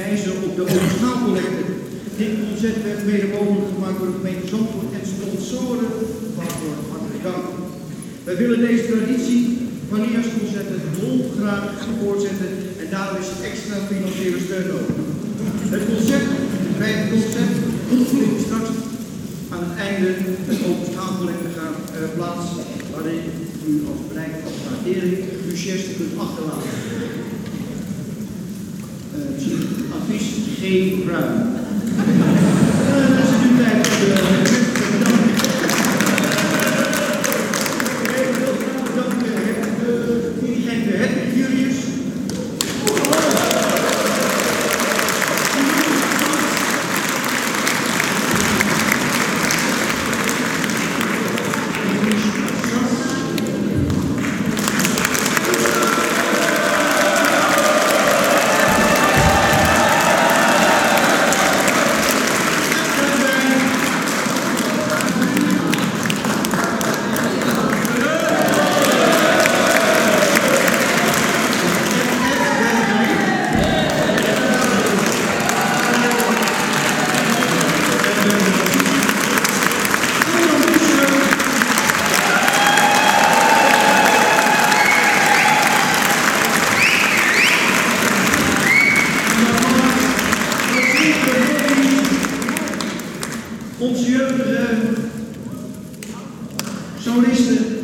wijzen op de oogschaalcollecte. Dit concept werd mede mogelijk gemaakt door de gemeente Zandvoort en sponsoren waarvoor hartelijk dank. Wij willen deze traditie van nieuwsconcerten dolgraag voortzetten en daarom is extra financiële steun nodig. Het concept, bij het concept ontmoet straks aan het einde de open gaan eh, plaats waarin u als bereik van waardering uw kunt achterlaten. uh, advies geven ruim. Onze jeugdige solisten